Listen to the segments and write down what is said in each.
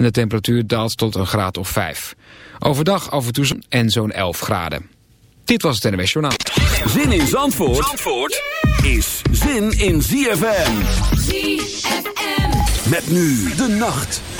en de temperatuur daalt tot een graad of 5. Overdag af en toe en zo'n 11 graden. Dit was het NWS Journaal. Zin in Zandvoort, Zandvoort is zin in ZFM. ZFM. Met nu de nacht.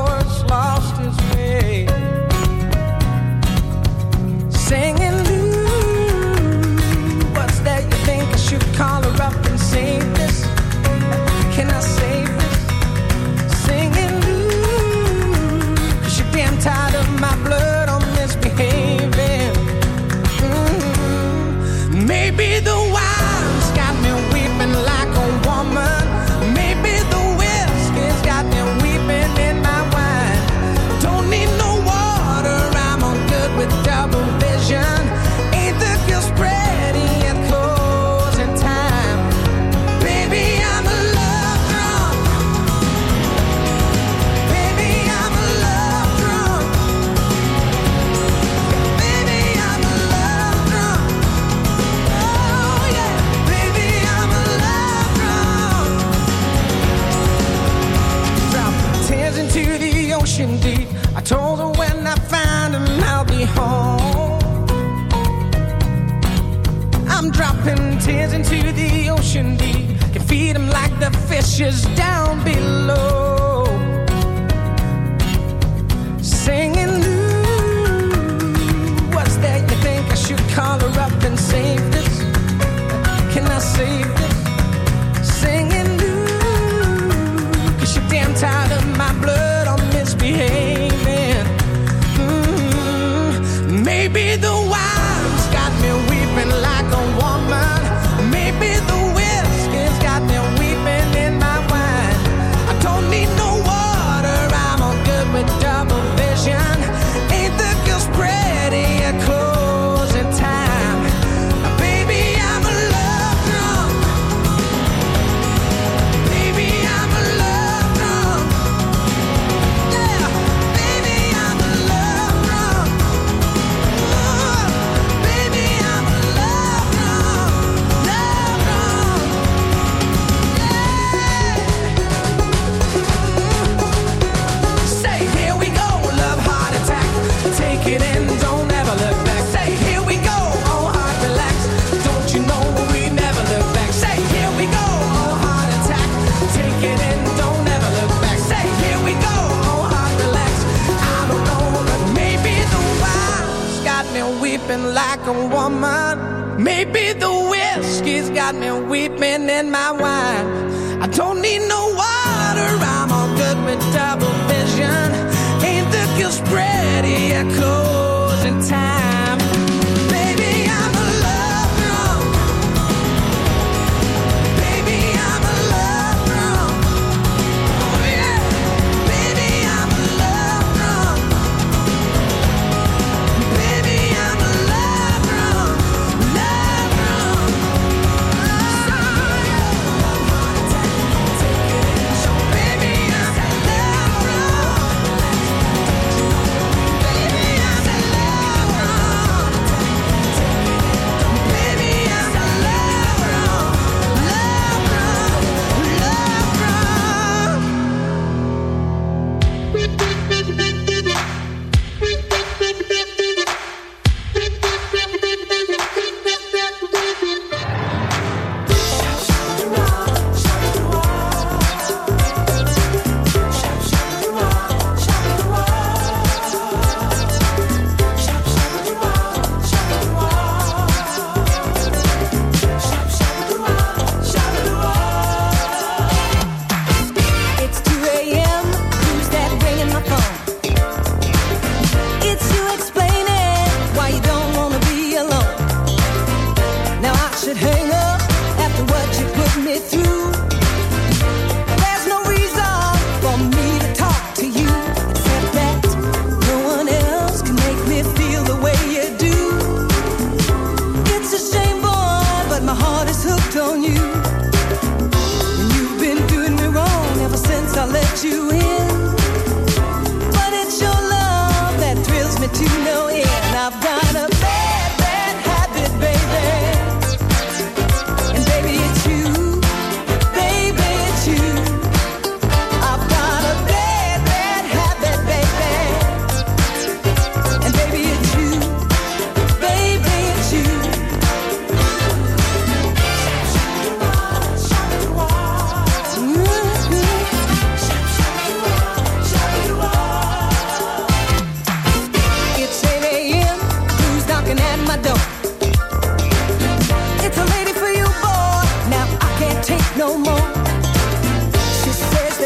fishes down below.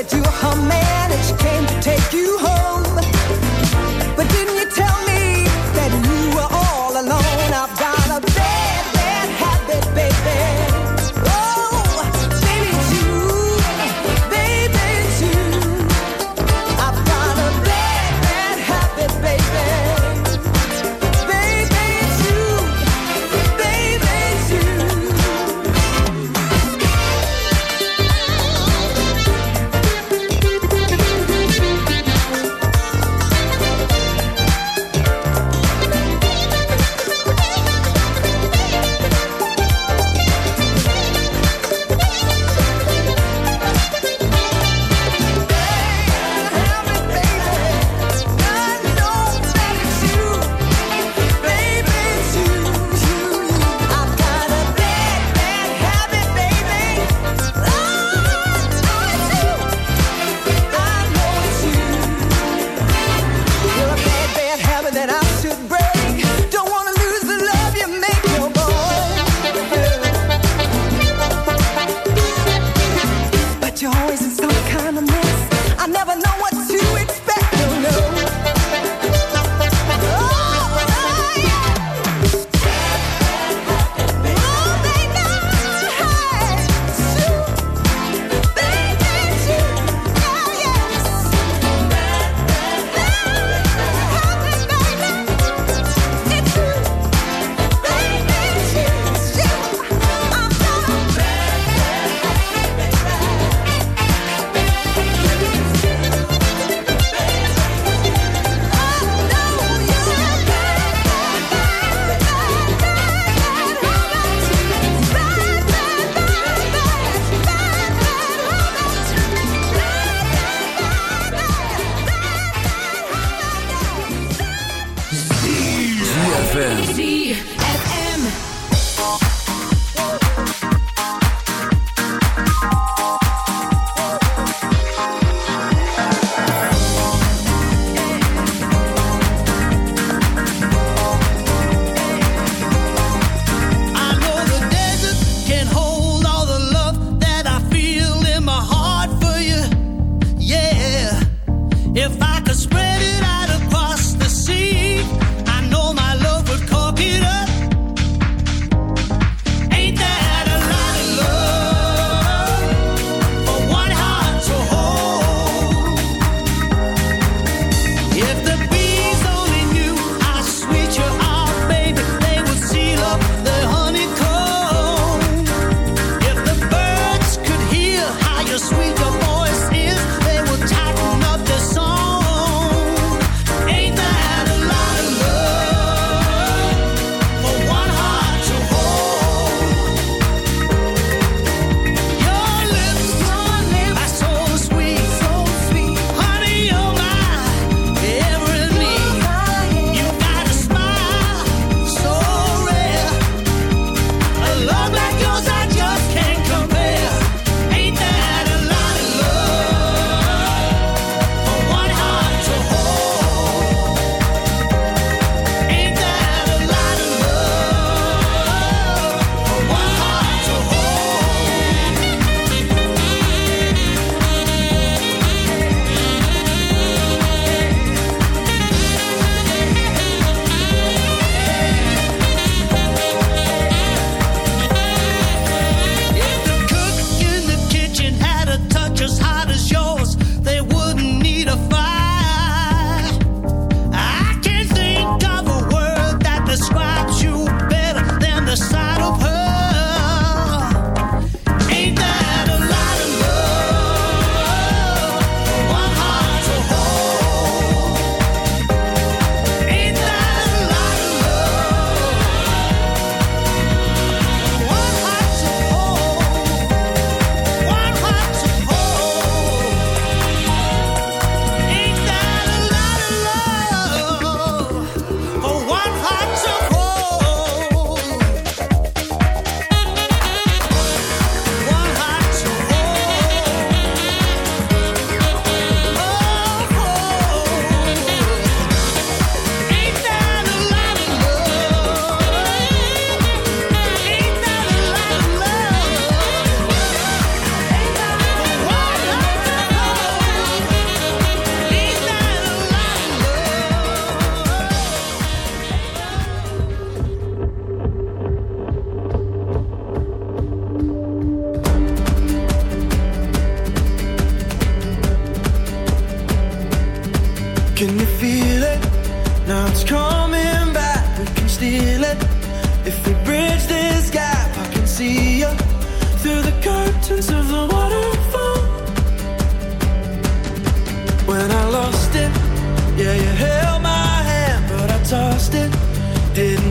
said you were man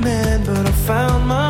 man, but I found my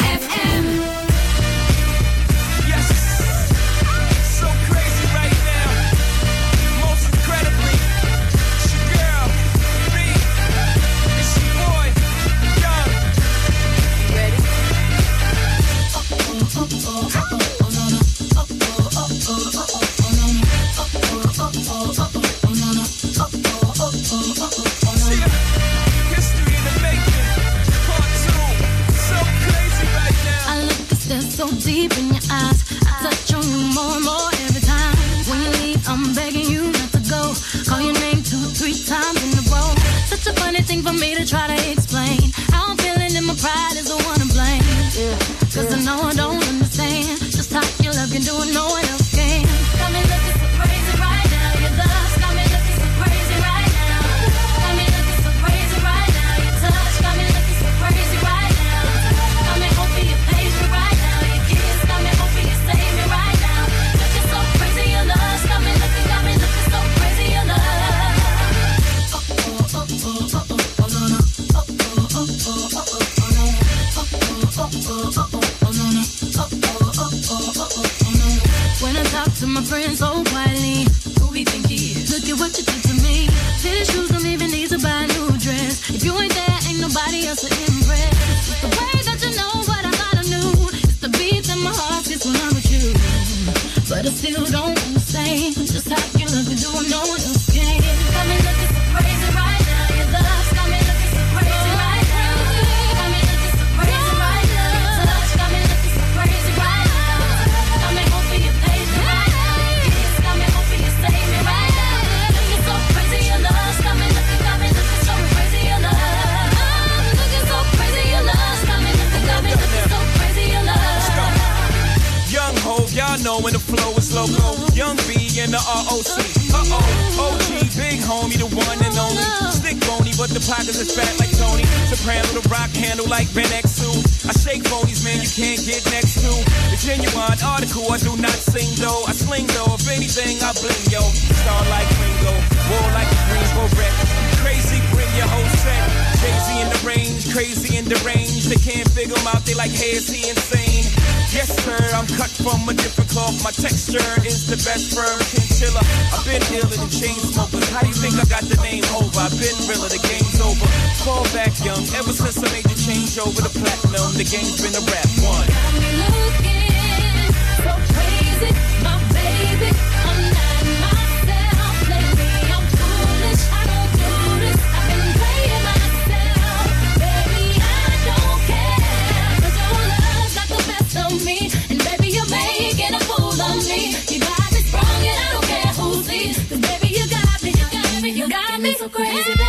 They can't figure out, they like, hey, is he insane? Yes, sir, I'm cut from a different cloth. My texture is the best firm chinchilla. I've been illin' in chain smokers. How do you think I got the name over? I've been realer, the game's over. Fall back young, ever since I made the change over to platinum. The game's been a rap one. Got me looking so crazy. My so crazy.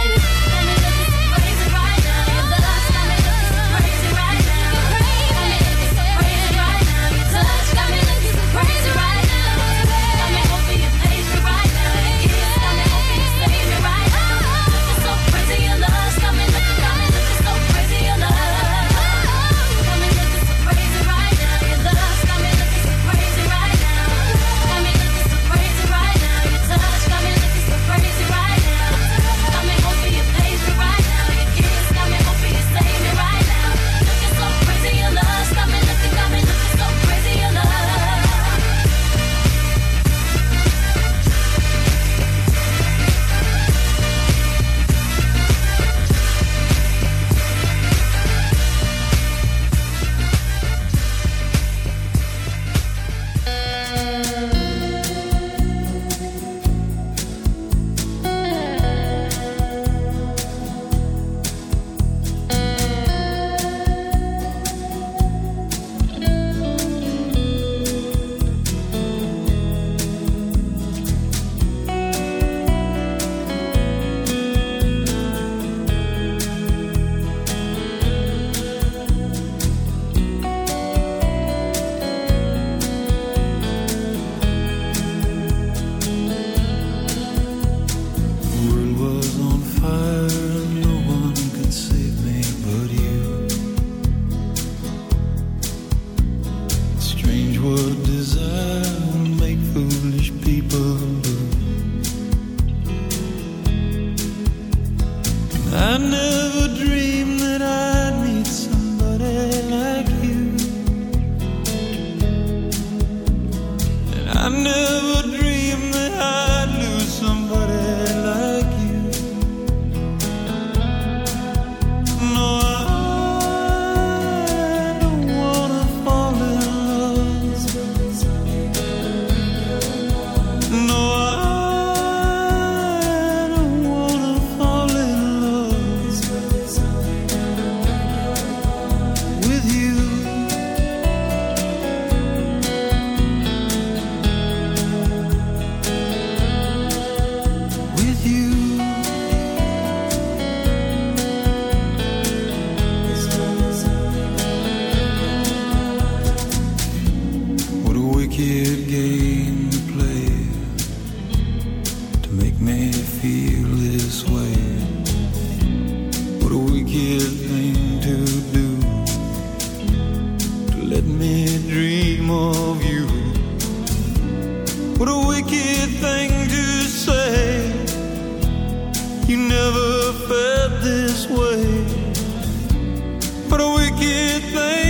it, baby.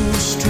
So strong.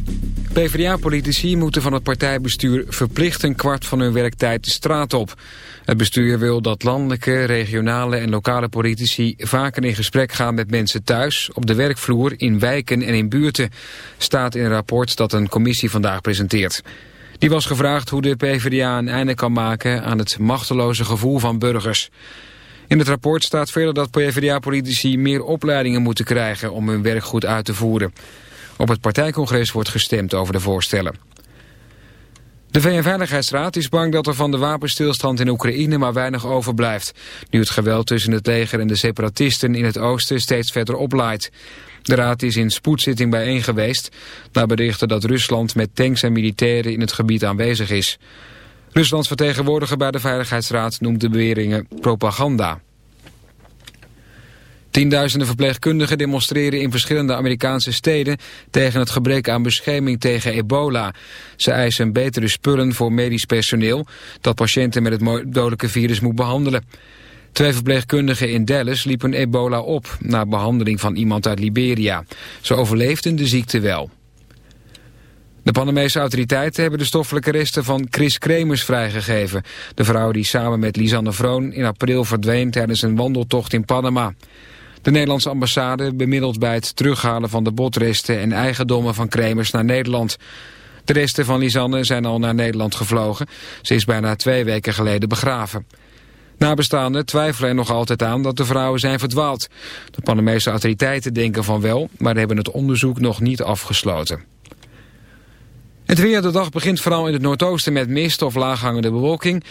PvdA-politici moeten van het partijbestuur verplicht een kwart van hun werktijd de straat op. Het bestuur wil dat landelijke, regionale en lokale politici vaker in gesprek gaan met mensen thuis, op de werkvloer, in wijken en in buurten, staat in een rapport dat een commissie vandaag presenteert. Die was gevraagd hoe de PvdA een einde kan maken aan het machteloze gevoel van burgers. In het rapport staat verder dat PvdA-politici meer opleidingen moeten krijgen om hun werk goed uit te voeren. Op het partijcongres wordt gestemd over de voorstellen. De VN-veiligheidsraad is bang dat er van de wapenstilstand in Oekraïne maar weinig overblijft. Nu het geweld tussen het leger en de separatisten in het oosten steeds verder oplaait. De raad is in spoedzitting bijeen geweest... na berichten dat Rusland met tanks en militairen in het gebied aanwezig is. Ruslands vertegenwoordiger bij de Veiligheidsraad noemt de beweringen propaganda. Tienduizenden verpleegkundigen demonstreren in verschillende Amerikaanse steden tegen het gebrek aan bescherming tegen ebola. Ze eisen betere spullen voor medisch personeel dat patiënten met het dodelijke virus moet behandelen. Twee verpleegkundigen in Dallas liepen ebola op na behandeling van iemand uit Liberia. Ze overleefden de ziekte wel. De Panamese autoriteiten hebben de stoffelijke resten van Chris Kremers vrijgegeven. De vrouw die samen met Lisanne Vroon in april verdween tijdens een wandeltocht in Panama. De Nederlandse ambassade bemiddelt bij het terughalen van de botresten en eigendommen van Kremers naar Nederland. De resten van Lisanne zijn al naar Nederland gevlogen. Ze is bijna twee weken geleden begraven. Nabestaanden twijfelen er nog altijd aan dat de vrouwen zijn verdwaald. De Panamese autoriteiten denken van wel, maar hebben het onderzoek nog niet afgesloten. Het weer de dag begint vooral in het noordoosten met mist of laaghangende bewolking.